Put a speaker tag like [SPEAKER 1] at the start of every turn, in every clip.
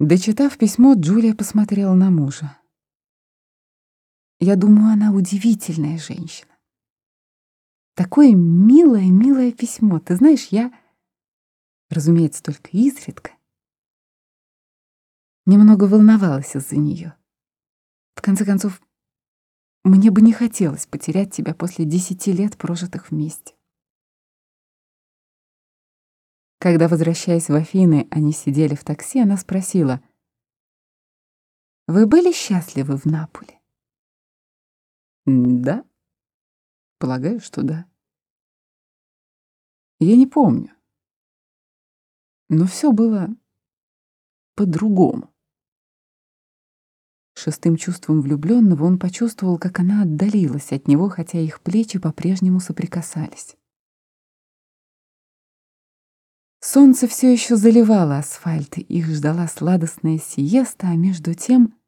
[SPEAKER 1] Дочитав письмо, Джулия посмотрела на мужа. Я думаю, она удивительная женщина. Такое милое-милое письмо. Ты знаешь, я, разумеется, только изредка, немного волновалась из-за нее. В конце концов, мне бы не хотелось потерять тебя после десяти лет, прожитых вместе. Когда, возвращаясь в Афины, они сидели в такси, она спросила, «Вы были счастливы в Наполе?» «Да, полагаю, что да. Я не помню. Но все было по-другому. Шестым чувством влюбленного он почувствовал, как она отдалилась от него, хотя их плечи по-прежнему соприкасались. Солнце все еще заливало асфальт, их ждала сладостная сиеста, а между тем...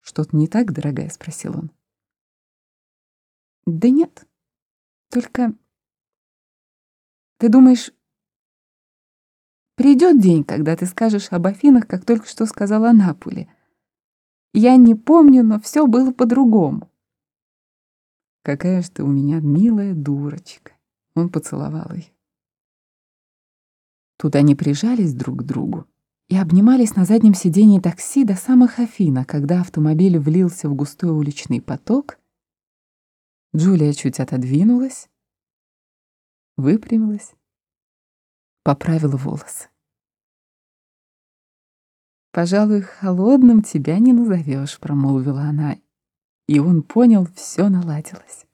[SPEAKER 1] «Что-то не так, дорогая?» — спросил он. «Да нет, только... Ты думаешь, придет день, когда ты скажешь об Афинах, как только что сказала о Наполе? Я не помню, но все было по-другому». «Какая же ты у меня милая дурочка!» Он поцеловал ее. Тут они прижались друг к другу и обнимались на заднем сиденье такси до самых Афина, когда автомобиль влился в густой уличный поток. Джулия чуть отодвинулась, выпрямилась, поправила волосы. «Пожалуй, холодным тебя не назовешь», — промолвила она, и он понял, все наладилось.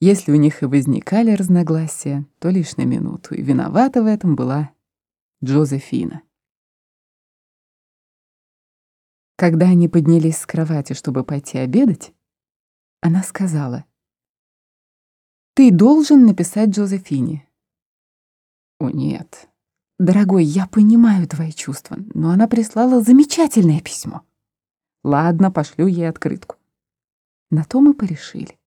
[SPEAKER 1] Если у них и возникали разногласия, то лишь на минуту, и виновата в этом была Джозефина. Когда они поднялись с кровати, чтобы пойти обедать, она сказала, «Ты должен написать Джозефине». «О, нет. Дорогой, я понимаю твои чувства, но она прислала замечательное письмо. Ладно, пошлю ей открытку». На то мы порешили.